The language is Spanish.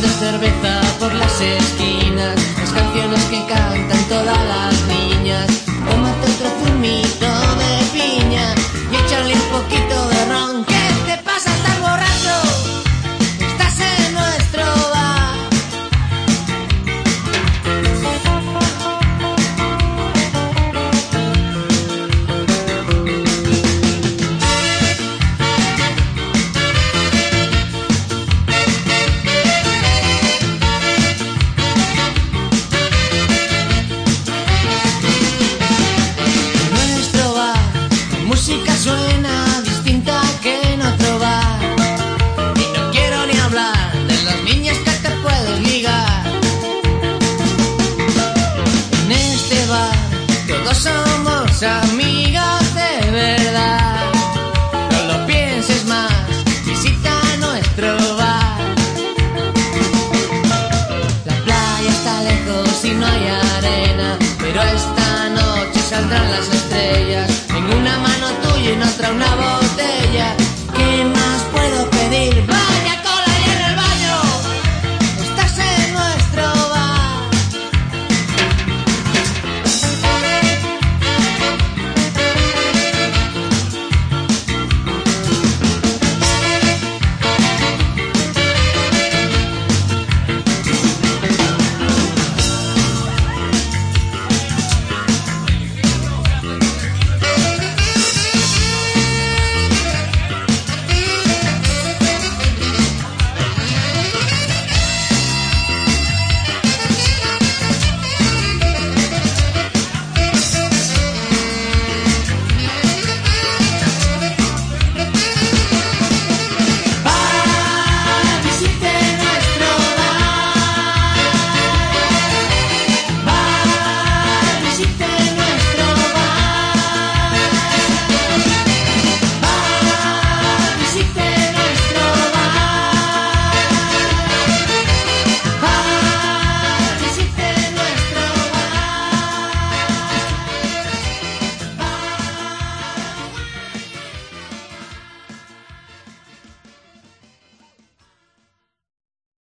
de cerveza por las esquinas, las canciones que cantan todas las niñas. Tómate otro zumito de piña y échale un poquito. suena distinta que en otro bar. Y no quiero ni hablar de las niñas que te puedo ligar. En este bar todos somos amigas de verdad. No lo pienses más, visita nuestro bar. La playa está lejos y no hay arena, pero esta noche saldrán las estrellas.